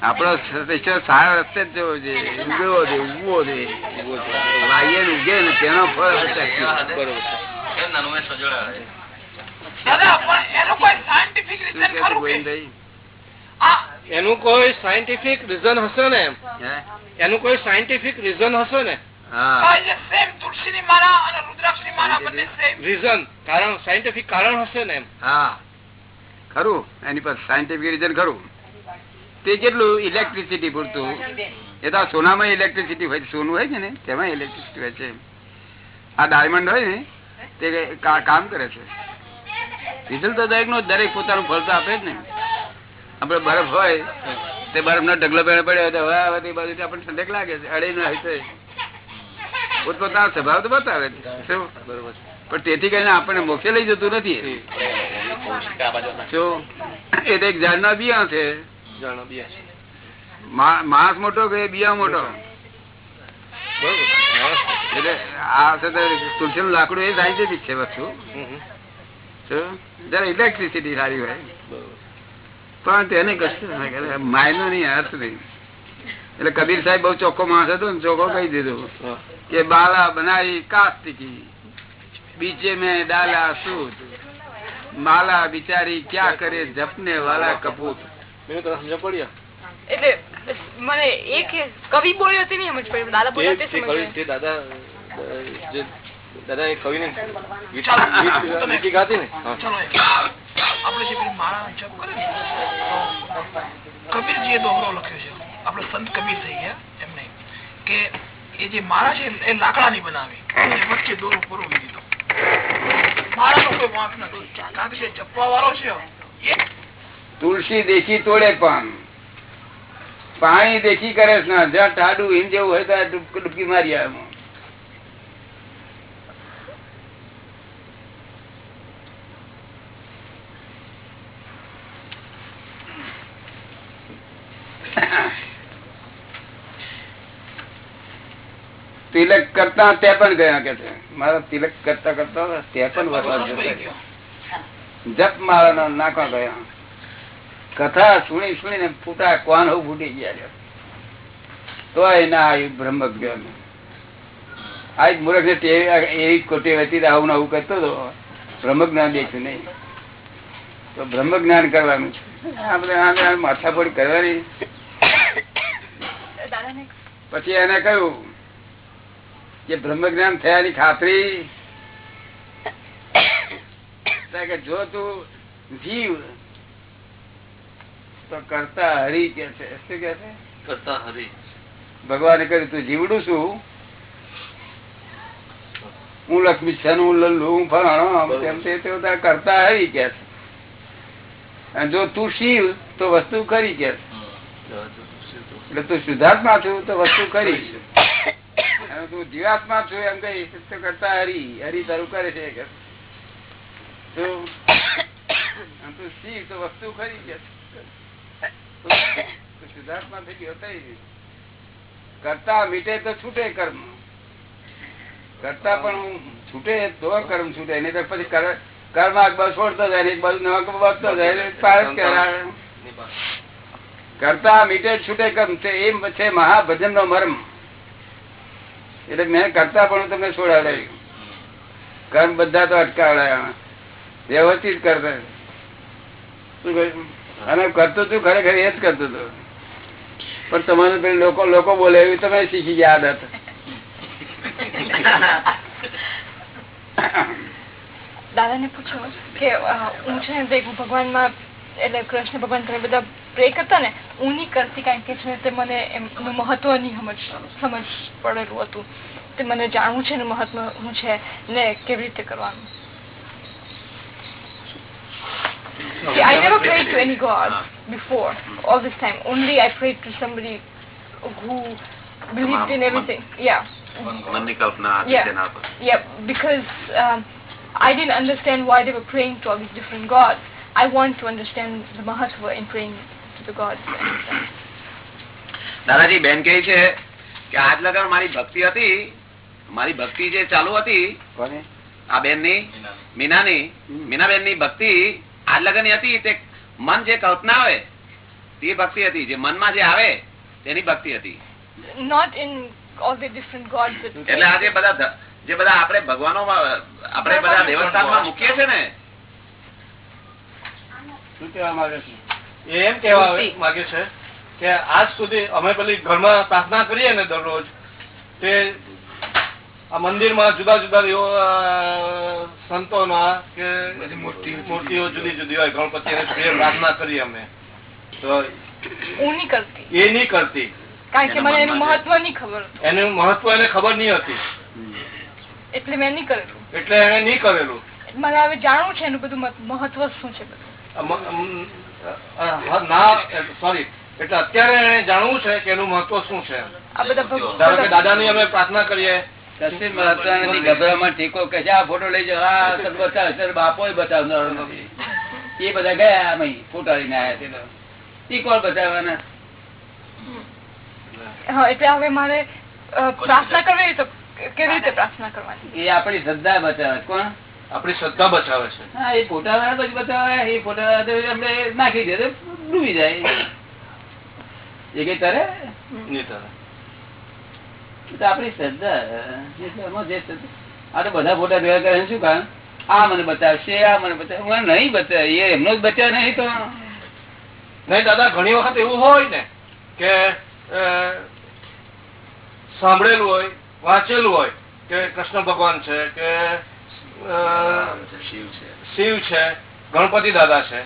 આપડો સારા રસ્તે જ જવો જોઈએ ઉગવો જોઈએ ઉગવો જોઈએ વાઈએ ઉગે ને તેનો ફળ આપણે એનું કોઈ સાયન્ટિફિક રીઝન કે છે ખરું કે? ગોવિંદભાઈ? આ એનું કોઈ સાયન્ટિફિક રીઝન હશે ને એનું કોઈ સાયન્ટિફિક રીઝન હશે ને? હા. આ જે સેમ તુલસીની માળા અને રુદ્રાક્ષની માળા બંને સેમ રીઝન કારણ સાયન્ટિફિક કારણ હશે ને એમ? હા. ખરું એની પર સાયન્ટિફિક રીઝન ખરું. તે કેટલું ઇલેક્ટ્રિસિટી પૂરતું. એ તો સોનામાં ઇલેક્ટ્રિસિટી હોય સોનું હોય છે ને તેમાં ઇલેક્ટ્રિસિટી હોય છે. આ ડાયમંડ હોય ને તે કામ કરે છે. રિઝલ્ટ તો દરેક નો દરેક પોતાનું ફળ તો આપે જ ને. આપડે બરફ હોય તે બરફ નો ઢગલો પેણે પડ્યો તો હવે હવે બાજુ આપણને ઠંડક લાગે છે અડે ના હોય પોતપોતાનો સ્વભાવ તો બતાવે છે? પણ તેથી કરીને આપણને મોક્ષે લઈ જતું નથી. શું? એ તો એક ઝાડના બિયા છે. જાણો માણસ મોટો કે બિયા મોટો? એટલે આ છે તો તુલસીનું લાકડું એ સાયન્ટિફિક છે વસ્તુ. જરા ઇલેક્ટ્રિસિટી સારી હોય. પણ તેને કશું માયનો નહીં અર્થ નહીં. એટલે કબીર સાહેબ બહુ ચોખ્ખો માણસ હતો ને ચોખ્ખો કહી દીધું કે બાલા બનાવી કાસ્તિકી બીચે મેં ડાલા સૂત. માલા બિચારી ક્યાં કરે જપને વાલા કપૂત. સમજ પડ્યા એટલે મને એક કવિ બોલ્યો તે નહીં સમજ પડી દાદા બોલ્યો તે તે સમજ તે દાદા જે દાદા એ કવિને ગીત ચાલો. ગીત- ગીત ગાતી ને હા. ચલો એક. આપણે જે પેલી માળા જપ કરે ને કબીરજીએ દોહરો લખ્યો છે આપણે સંત કબીર થઈ ગયા એમ નહીં કે એ જે માળા છે એ લાકડાની બનાવી અને વચ્ચે દોરો પરોવી દીધો માળાનો કોઈ વાંક નથી કારણ કે જે જપવા વાળો છે તુલસી દેખી તોડે પણ. પાણી દેખી કરે જ્યાં ટાડું હિમ જેવું હોય ત્યાં ડૂબકી મારી આવે તિલક કરતા તે પણ ગયા કે છે. મારા તિલક કરતા કરતા તે પણ વરસાદ જપ મારા નાખવા ગયા. કથા સુણી સુણીને ફૂટા કોણ હું ફૂટી ગયા તો એના આવ્યું બ્રહ્મ જ્ઞાન આ જ મૂર્ખ ને એવી ખોટી હતી આવું આવું કરતો હતો બ્રહ્મ જ્ઞાન દેખ્યું નહીં. તો બ્રહ્મ જ્ઞાન કરવાનું આપણે આ કરવાની. પછી એને કહ્યું કે બ્રહ્મ જ્ઞાન થયાની ખાતરી [COUGHS] જો તું જીવ તો કરતા હરી કે છે? શું કે છે? કરતા હરી. ભગવાને કહ્યું તું જીવડું છું. હું લક્ષ્મી છે હું લલ્લુ હું ફલાણો તેમ તે કરતા હરી કે છે. અને જો તું શિવ તો વસ્તુ કરી કે એટલે તું શુદ્ધાત્મા છું તો વસ્તુ કરી અને તું જીવાત્મા છું એમ કઈ તો કરતા હરી. હરી તારું કરે છે કે તું શિવ તો વસ્તુ ખરી કે કરતા મીટે તો છૂટે કર્મ. કરતા પણ છૂટે તો કર્મ છૂટે નહીં તો પછી કર્મ બાજુ છોડતો જાય એક બાજુ નવા વધતો જાય. કરતા મીટે છૂટે કર્મ છે એમ છે મહાભજન નો મર્મ. એટલે મેં કરતા પણ તમને છોડાવડાવ્યું કર્મ બધા તો અટકાવડાયા વ્યવસ્થિત કરતા. શું કહ્યું? અને કરતો તું ખરેખર એ જ કરતો હતો પણ તમારે પેલી લોકો લોકો બોલે એવી તમે શીખી ગયા આદત. દાદા ને પૂછો કે હું છે ને દેખ ભગવાનમાં એટલે કૃષ્ણ ભગવાન તમે બધા પ્રે કરતા ને, હું નહીં કરતી કારણ કે છે તે મને એમનું મહત્વ નહીં સમજ સમજ પડેલું હતું. તે મને જાણવું છે ને મહત્વ શું છે ને કેવી રીતે કરવાનું. See, I never prayed to any god before all this time. Only I prayed to somebody who believed in everything. Yeah. મનની કલ્પના હતી Yeah. તેના પર Yeah, because um, I didn't understand why they were praying to all these different gods. I want to understand the Mahatma in praying to the gods. And, uh, દાદાજી બેન કહે છે કે આજ લગન મારી ભક્તિ હતી મારી ભક્તિ જે ચાલુ હતી કોને આ બેન ની મીનાની મીનાબેન ની ભક્તિ આજ લગન હતી તે મન જે કલ્પના આવે તે ભક્તિ હતી. જે મનમાં જે આવે તેની ભક્તિ હતી. Not in all the different gods એટલે આજે બધા જે બધા આપણે ભગવાનો આપણે બધા દેવસ્થાનમાં મૂકીએ છે ને? શું કહેવા માંગે છે? એમ કેવા માંગે છે કે આજ સુધી અમે પેલી ઘરમાં પ્રાર્થના કરીએ ને દરરોજ તે આ મંદિરમાં જુદા જુદા એવો સંતોના કે મૂર્તિઓ જુદી જુદી હોય. ગણપતિ પ્રાર્થના કરી અમે. તો એ નહીં કરતી. કારણ કે મને એનું મહત્વ નહીં ખબર એનું મહત્વ એને ખબર નહીં હતી. એટલે મેં નહીં કરેલું. એટલે એને નહીં કરેલું. મને હવે જાણવું છે એનું બધું મહત્વ શું છે બધું. ના સોરી એટલે અત્યારે એને જાણવું છે કે એનું મહત્વ શું છે. આ બધા- દાદાની અમે પ્રાર્થના કરીએ કશી મહત્વ નથી ગભરામાં ટેકો કશે આ ફોટો લઈ જાઓ. આ સર બતાવે બાપો બતાવનારો નથી. એ બધા ગયા ફોટા લઈને આવ્યા. કોણ બતાવવાના? એટલે હવે મારે પ્રાર્થના કરવી તો કેવી રીતે પ્રાર્થના કરવાની? એ આપણી શ્રદ્ધા બતાવે કોણ? આપણી શ્રદ્ધા બચાવે છે. હા એ ફોટા પછી બતાવે. એ ફોટા નાખી દે ડૂબી જાય. એ કઈ તરે? નહીં તારે. આપણી શ્રદ્ધા જે આ તો બધા ફોટા ભેગા કરે શું કારણ આ મને બતાવશે આ મને બતાવે હું નહીં બતાવે એમનો જ બચ્યા નહીં તો. નહીં દાદા ઘણી વખત એવું હોય ને કે સાંભળેલું હોય વાંચેલું હોય કે કૃષ્ણ ભગવાન છે કે શિવ છે. શિવ છે ગણપતિ દાદા છે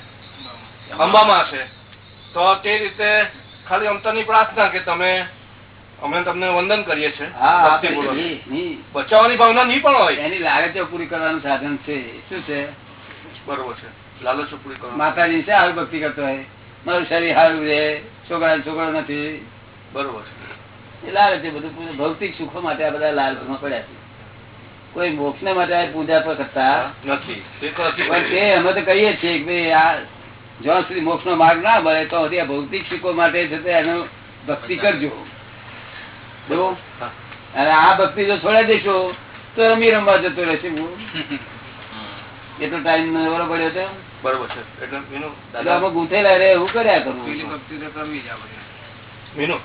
અંબામાં છે તો તે રીતે ખાલી અમતાની પ્રાર્થના કે તમે અમે તમને વંદન કરીએ છીએ. બચાવવાની ભાવના નહીં પણ હોય. એની લાગતો પૂરી કરવાનું સાધન છે. શું છે? બરોબર છે. લાલચો પૂરી કરવા માતાજી છે આવી ભક્તિ કરતો હોય. મારું શરીર સારું રે છોકરા છોકરો નથી. બરોબર છે. લાલચ છે બધું ભૌતિક સુખો માટે આ બધા લાલચમાં પડ્યા છે. કોઈ મોક્ષ માટે પૂજા પર કરતા નથી. તે અમે તો કહીએ છીએ કે ભાઈ આ જ્યાં સુધી મોક્ષ નો માર્ગ ના મળે તો આ ભૌતિક સુખો માટે છે એનો ભક્તિ કરજો. જો? અને આ ભક્તિ જો છોડી દેશો તો રમી રમવા જતો રહેશે એટલો ટાઈમ નવરો પડ્યો તો? બરોબર છે. એટલે મીનુ દાદા ગૂંથેલા રે એવું કર્યા કરવું મીનુ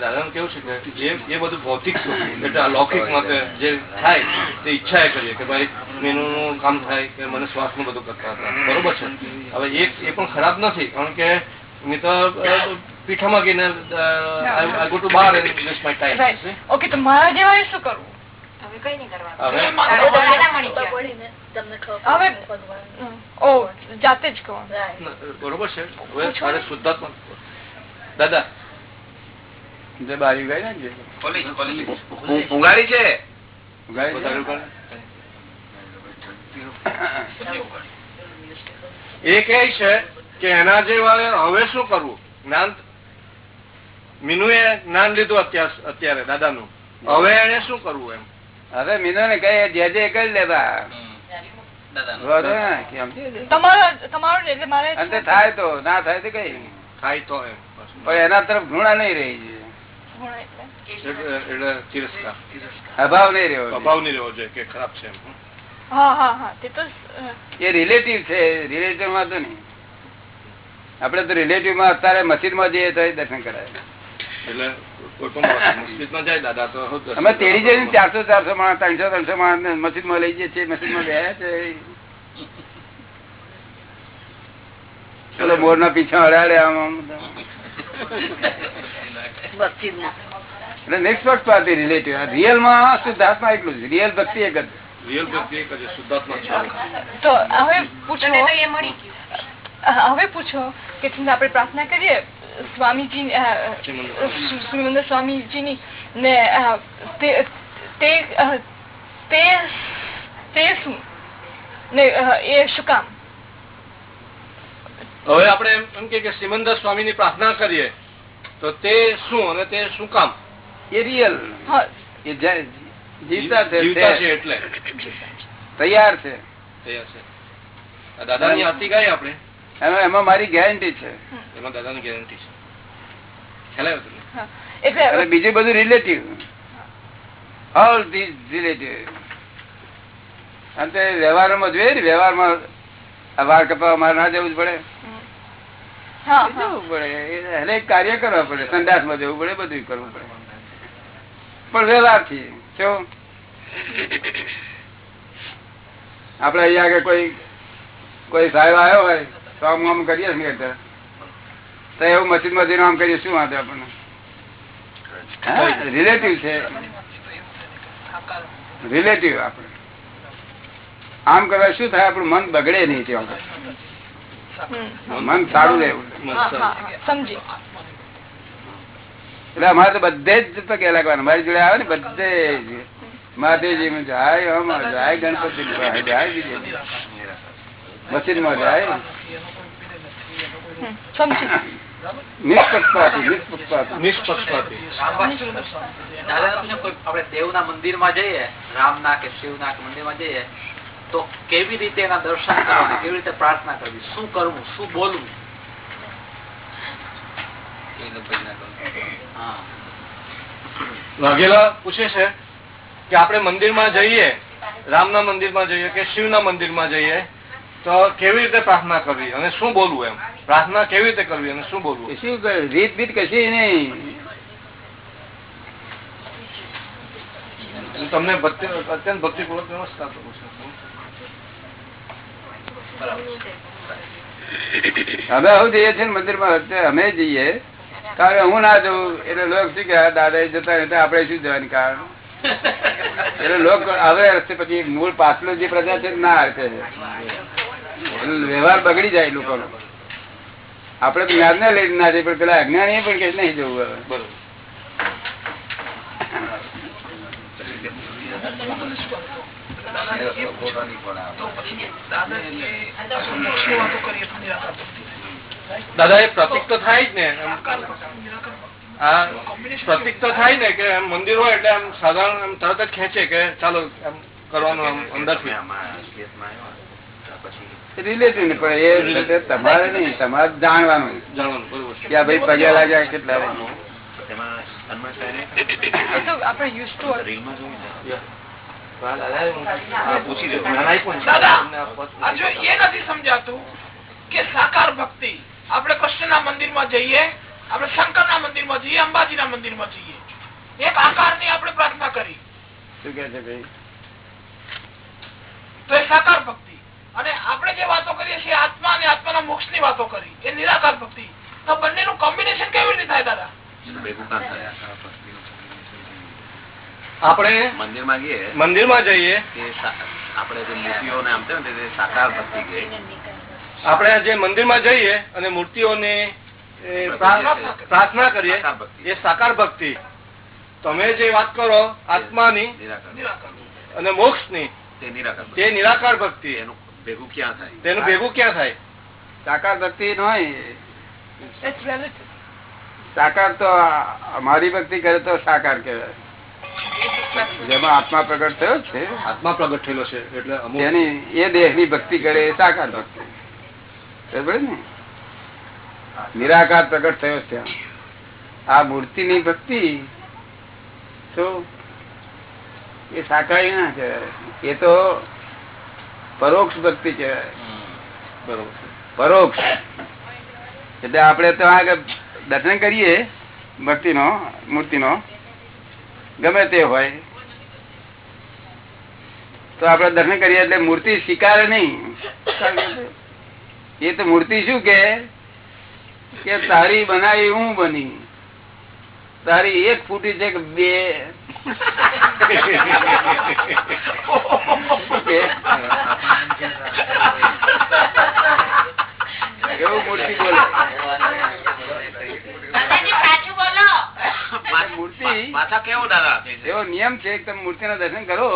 દાદા કેવું છે કે જે એ બધું ભૌતિક એટલે આ લૌકિક માટે જે થાય તે ઈચ્છા એ કરીએ કે ભાઈ મીનુ નું કામ થાય કે મને શ્વાસનું બધું કરતા હતા. બરોબર છે. હવે એ પણ ખરાબ નથી કારણ કે ઓકે તો મારા જેવા શું કરવું? હવે કઈ નહીં કરવાનું. હવે? હવે ઓ જાતે જ કહું. બરોબર છે. હવે તારે શુદ્ધાત્મા દાદા જે બારી ગઈ ને છે. એ કહે છે કે એના જેવા હવે શું કરવું? જ્ઞાન મીનુએ જ્ઞાન લીધું અત્યારે દાદાનું. હવે એને શું કરવું એમ? હવે મીનુ ને કઈ જે જે કરી અંતે થાય તો ના થાય તો કઈ? થાય તો પણ એના તરફ ઘૃણા નહીં રહી અભાવ નહીં રહ્યો અભાવ નહીં રહ્યો છે કે ખરાબ છે એમ. હા હા હા તે તો અ, એ રિલેટિવ છે રિલેટિવમાં તો નહીં. આપડે તો રિલેટિવમાં અત્યારે મસ્જિદમાં જઈએ તો દર્શન કરાય. એટલે કોઈ પણ મસ્જિદમાં જાય દાદા તો હું દર્શન અમે તેડી જઈને ચારસો ચારસો માણસ ત્રણસો ત્રણસો માણસ મસ્જિદમાં લઈ જઈએ છીએ મસ્જિદમાં ગયા છે. ચલો મોર ના પીછા અડાડે આમ એટલે નિષ્પક્ષપાતી રિલેટિવ રિયલમાં શુદ્ધાત્મા એટલું જ. રિયલ ભક્તિ એક જ. રિયલ ભક્તિ એક જ શુદ્ધાત્મા તો હવે પૂછો હવે પૂછો કે આપણે પ્રાર્થના કરીએ? સ્વામીજી શ્રીમંદર સ્વામીજીની ને તે તે અ, તે તે શું? ને એ શું કામ? હવે આપણે એમ એમ કે સિમંદર સ્વામી ની પ્રાર્થના કરીએ. તો તે શું અને તે શું કામ? એ રિયલ હા, એ જ- જીવતા છે એટલે. તૈયાર છે. તૈયાર છે. આ દાદાની આરતી ગાય આપણે. એમાં એમાં મારી ગેરંટી છે. એમાં દાદાની ગેરંટી છે. એટલે બીજું બધું રિલેટિવ ઓલ ધીસ રિલેટિવ અને તે વ્યવહારમાં જોઈએ ને વ્યવહારમાં આ વાળ કપાવવા મારે ના જવું જ પડે. પડે. એને કાર્ય કરવા પડે. સંડાસમાં જવું પડે બધું કરવું પડે. પણ વ્યવહારથી શું આપડે અહીંયા આગળ કોઈ કોઈ સાહેબ આવ્યો હોય તો આમ આમ કરીએ ને એટલે તો એવું મસ્જિદમાં જઈને આમ કરીએ શું વાંધો આપણને? રિલેટિવ છે. રિલેટિવ આપણે. આમ કરવા શું થાય? આપણું મન બગડે નહીં ત્યાં મન સારું રહેવું. સમજી. એટલે અમારે તો બધે જ પગે લાગવાનું. મારી જોડે આવે ને બધે જ. મહાદેવજી જાય ગણપતિ જાય બીજે. મસ્જિદમાં જાય આપણે દેવના મંદિરમાં જઈએ રામના કે શિવના કે મંદિરમાં જઈએ તો કેવી રીતે એના દર્શન કરવાના કેવી રીતે પ્રાર્થના કરવી શું કરવું શું બોલવું? વાઘેલા પૂછે છે કે આપણે મંદિરમાં જઈએ રામના મંદિરમાં જઈએ કે શિવના મંદિરમાં જઈએ? તો કેવી રીતે પ્રાર્થના કરવી? અને શું બોલવું એમ? પ્રાર્થના કેવી રીતે કરવી અને શું બોલવું? શું રીત બીત કશી નહીં. હું તમને ભક્તિ અત્યંત ભક્તિપૂર્વક નમસ્કાર કરું છું. અમે આવું જઈએ છીએ મંદિરમાં અમે જઈએ. કારણ કે હું ના જઉં એટલે લોક શું કે દાદા જતા એટલે આપડે શું જવાની કારણ? એટલે લોક આવે રસ્તે પછી મૂળ પાછલો જે પ્રજા છે ના એટલે વ્યવહાર બગડી જાય લોકોનો. આપણે તો જ્ઞાન ને લઈ ના જઈએ, પણ પેલા અજ્ઞાની પણ કે નહીં જવું હવે. દાદા એ પ્રતિક તો થાય જ ને પ્રતિક તો થાય ને કે મંદિર હોય એટલે આમ સાધારણ તરત જ ખેંચે કે ચાલો એમ કરવાનું આમ અંદરથી. રિલેટિવ ને પણ એ તમારે નહીં તમારે જાણવાનું કે ભાઈ પગે લાગ્યા કેટલા સાકાર ભક્તિ તો આપણે કૃષ્ણ મંદિરમાં જઈએ આપડે શંકર ના. મંદિરમાં સાકાર ભક્તિ. આપણે કૃષ્ણના મંદિરમાં જઈએ અંબાજી ના મંદિરમાં જઈએ. એક આકારની આપણે પ્રાર્થના કરી. શું કે છે ભાઈ? તો એ સાકાર ભક્તિ. અને આપણે જે વાતો કરીએ છીએ આત્મા અને આત્માના મોક્ષની વાતો કરી એ નિરાકાર ભક્તિ. તો બંનેનું કોમ્બિનેશન કેવી રીતે થાય દાદા? આપણે મંદિરમાં ગઈએ. મંદિરમાં જઈએ. આપણે જે આમ છે સાકાર ભક્તિ આપણે જે મંદિરમાં જઈએ અને મૂર્તિઓને પ્રાર્થના કરીએ સાકાર ભક્તિ. એ સાકાર ભક્તિ. તમે જે વાત કરો આત્માની નિરાકાર. નિરાકાર. અને મોક્ષની. તે નિરાકાર ભક્તિ. એનું ભેગું ક્યાં થાય? તેનું ભેગું ક્યાં થાય? સાકાર ભક્તિ સાકાર તો અમારી ભક્તિ કરે તો સાકાર કહેવાય. જેમાં આત્મા પ્રગટ થયો છે. આત્મા પ્રગટ થયેલો છે એટલે એની એ દેહની ભક્તિ કરે એ સાકાર ભક્તિ. બરાબર ને? નિરાકાર પ્રગટ થયો છે ત્યાં. આ મૂર્તિ ની ભક્તિ તો એ સાકારી ના કહેવાય. એ તો પરોક્ષ ભક્તિ કહેવાય. પરોક્ષ. એટલે આપણે તો આગળ દર્શન કરીએ ભક્તિ નો મૂર્તિ નો ગમે તે હોય. તો આપણે દર્શન કરીએ એટલે મૂર્તિ સ્વીકારે નહીં. એ તો મૂર્તિ શું કે? કે તારી બનાવી હું બની. તારી એક ફૂટી છે કે બે? એવું મૂર્તિ બોલે? મૂર્તિ? એવો નિયમ છે તમે મૂર્તિ દર્શન કરો.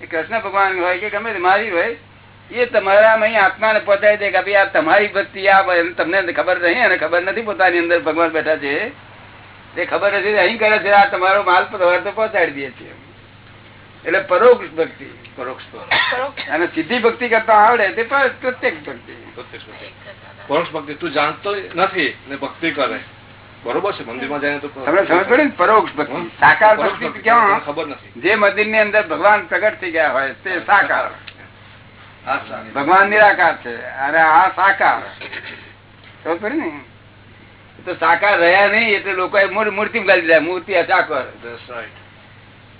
એ કૃષ્ણ ભગવાન હોય કે ગમે મારી હોય એ તમારા અહીં આત્માને પહોંચાડી દે કે ભાઈ આ તમારી ભક્તિ આ તમને ખબર નહીં અને ખબર નથી પોતાની અંદર ભગવાન બેઠા છે. તે ખબર નથી અહીં કરે છે આ તમારો માલ તમારે તો પહોંચાડી દે છે. એટલે પરોક્ષ ભક્તિ. પરોક્ષ અને સીધી ભક્તિ કરતા આવડે તે પ્રત્યેક ભક્તિ. પરોક્ષ ભક્તિ તું જાણતો નથી ને ભક્તિ કરે. બરોબર છે મંદિરમાં જઈને તો તમને સમજ પડી ને? પરોક્ષ ભક્તિ. સાકાર ભક્તિ ભક્તિ ખબર નથી. જે મંદિરની અંદર ભગવાન પ્રગટ થઈ ગયા હોય તે સાકાર. આ ભગવાન નિરાકાર છે. અને આ સાકાર. ખબર પડી ને? એ તો સાકાર રહ્યા નહીં એટલે લોકો મૂર્તિ ગાલી દીધા મૂર્તિ આ સાકાર That's right.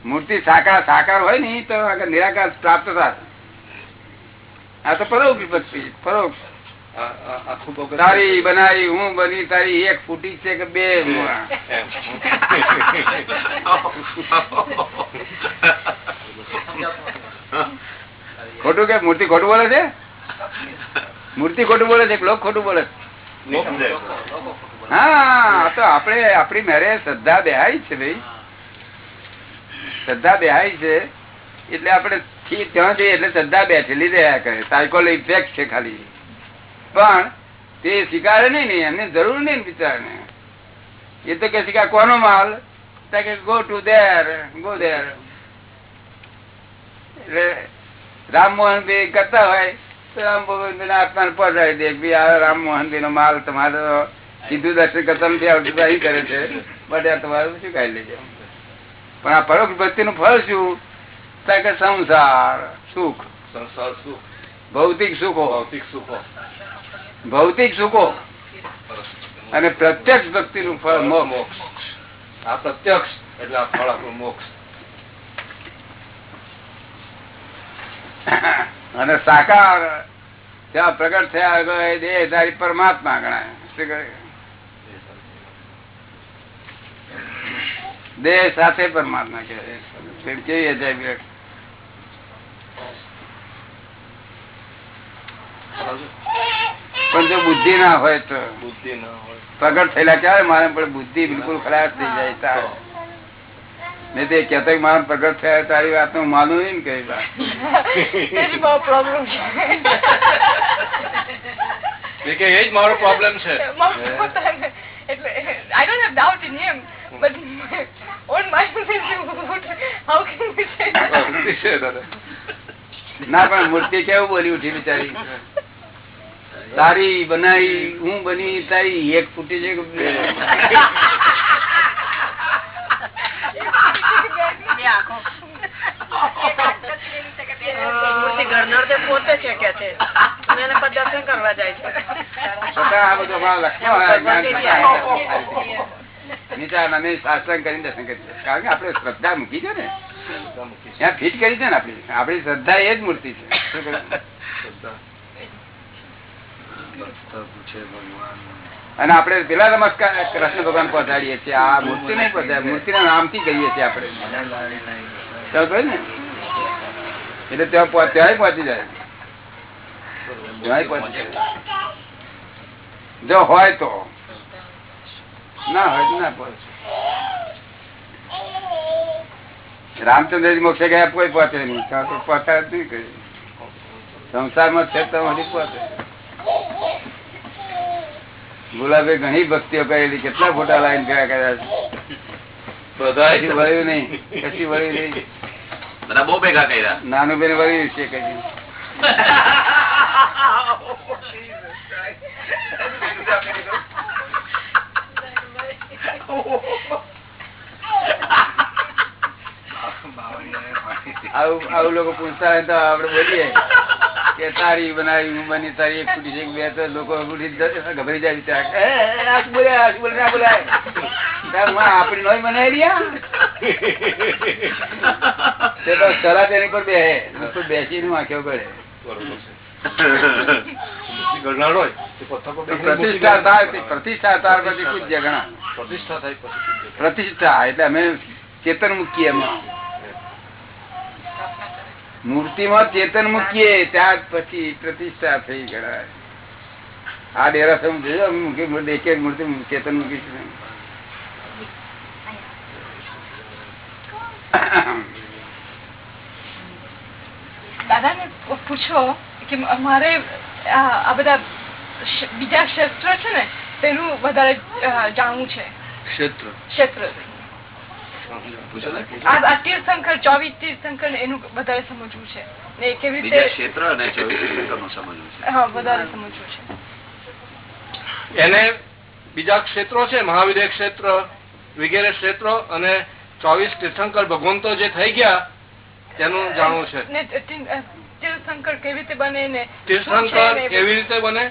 મૂર્તિ સાકાર સાકાર હોય ને તો આગળ નિરાકાર પ્રાપ્ત થાય આ તો પરોક્ષ વિપત્તિ પરોક્ષ. તારી બનાવી હું બની તારી એક ફૂટી છે કે બે ખોટું કે? મૂર્તિ ખોટું બોલે છે? મૂર્તિ ખોટું બોલે છે? લોક ખોટું બોલે છે. હા તો આપણે, આપણી શ્રદ્ધા બેહાય છે ભાઈ. શ્રદ્ધા બેહાય છે. એટલે આપણે ત્યાં જઈએ એટલે શ્રદ્ધા બેઠેલી રહ્યા કરે. સાયકોલ ઇફેક્ટ છે ખાલી. પણ તે સ્વીકારે નહીં ને, એમને જરૂર નહીં બિચારાને. એ તો કે છે કોનો માલ? કે go to there go there એટલે રામમોહન ભાઈ કરતા હોય, તો રામમોહન આત્માને પહોંચાડી દે ભાઈ, આ રામમોહન નો માલ તમારો સીધું દર્શન કરતા નથી આવતું અહીં કરે છે. બટ આ તમારું શું કાઢી લેજો. પણ આ પરોક્ષ ભક્તિ નું ફળ શું? કે સંસાર સુખ. સંસાર સુખ. ભૌતિક સુખો. ભૌતિક સુખો. ભૌતિક સુખો. અને પ્રત્યક્ષ ભક્તિ નું ફળ મોક્ષ. આ પ્રત્યક્ષ એટલે આ ફળ આપણું મોક્ષ. અને સાકાર ત્યાં પ્રગટ થયા દેહધારી પરમાત્મા ગણાય. શું કહે? દેહ સાથે પરમાત્મા કહેવાય કેવી અજાયબી પણ જો બુદ્ધિ ના હોય તો બુદ્ધિ ના હોય. પ્રગટ થયેલા ક્યારે મારે પણ બુદ્ધિ બિલકુલ ખરાબ થઈ જાય તાર. નહીં તે કેતો મારા પ્રગટ થયા તારી વાત હું માનું નહીં ને કઈ વાત પ્રોબ્લેમ છે. એ કે એ જ મારો પ્રોબ્લેમ છે. એટલે આઈ એટલે have doubt in him in દાદા ના પણ મૂર્તિ કેવું બોલી ઉઠી બિચારી? તારી બનાવી હું બની તારી એક ફૂટી છે? પોતે છે કે છે. દર્શન કરવા જાય છે. નીચા અમે શાસ્ત્રાંગ કરીને દર્શન કરીએ કારણ કે આપણે શ્રદ્ધા મૂકી છે ને. ત્યાં ફિટ કરી છે ને આપણી. આપણી શ્રદ્ધા એ જ મૂર્તિ છે. અને આપણે પેલા નમસ્કાર કૃષ્ણ ભગવાન પહોંચાડીએ છીએ. આ મૂર્તિ નહીં પહોંચાડે મૂર્તિ ના નામથી કહીએ છીએ આપણે. ને? એટલે ત્યાં ત્યાંય પહોંચી જાય. ત્યાંય પહોંચી. જાય. જો હોય તો. ના હોય ના પહોંચે રામચંદ્રજી મોક્ષે ગયા કોઈ પહોંચે નહીં. તો જ નહીં કઈ સંસારમાં છે તો હજી પહોંચે. ગુલાબે ઘણી ભક્તિઓ કરેલી કેટલા ફોટા લાઈન ગયા કર્યા છે. વળ્યું નહીં કશું વળ્યું નહીં. બધા બહુ ભેગા કર્યા. નાનું બેન વળ્યું છે કઈ [LAUGHS] આવું લોકો પૂછતા હોય તો આપડે બોલીએ કે તારી બનાવી હું તારી ફૂટી છે બે તો લોકો ગભરી જાય વિચાર એ, એ, બોલે આ શું બોલે ના બોલાય. તારમાં બનાવી રહ્યા તે તો તરત એની પર બે ઉપર બેસીને વાંખ્યો કરે ગણનાર હોય પ્રતિષ્ઠા થાય પ્રતિષ્ઠા ત્યાર પછી પૂજ્ય ગણા પ્રતિષ્ઠા થાય પ્રતિષ્ઠા એટલે અમે ચેતન મૂકીએ એમાં. મૂર્તિમાં ચેતન મૂકીએ ત્યાર પછી પ્રતિષ્ઠા થઈ ગણાય. આ ડેરા સમજ અમે મૂકી છે મૂર્તિ ચેતન મૂકીશું દાદા ને પૂછો કે અમારે આ બધા બીજા ક્ષેત્ર છે ને તેનું વધારે જાણવું છે. ક્ષેત્ર. ક્ષેત્ર. આ આ તીર્થંકર ચોવીસ તીર્થંકર એનું વધારે સમજવું છે. ને કેવી રીતે ક્ષેત્ર અને ચોવીસ તીર્થંકરનું સમજવું છે. હા વધારે સમજવું છે. એને બીજા ક્ષેત્રો છે મહાવિદ્ય ક્ષેત્ર વગેરે ક્ષેત્રો અને ચોવીસ તીર્થંકર ભગવંતો જે થઈ ગયા તેનું જાણવું છે. તીર્થંકર કેવી રીતે બને ને તીર્થંકર કેવી રીતે બને?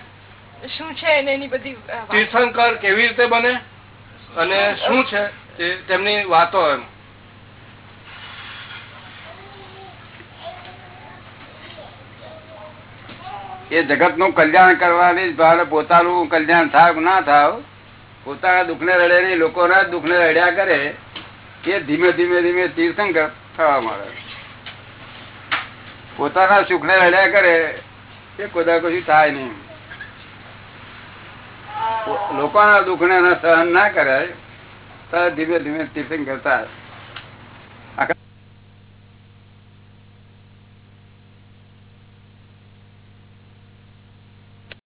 શું છે એની બધી તીર્થંકર કેવી રીતે બને? અને શું છે? તેમની વાતો એમ. એ જગતનું કલ્યાણ કરવાની જ ભાવને પોતાનું કલ્યાણ થાય ના થાય પોતાના દુઃખને રડે નહીં લોકોના દુઃખને રડ્યા કરે એ ધીમે ધીમે ધીમે તીર્થંકર થવા મળે પોતાના સુખને રડ્યા કરે એ કોદા કશું થાય નહીં. લોકોના દુઃખ ના સહન ના કરે તો ધીમે ધીમે ટિફિન થાય.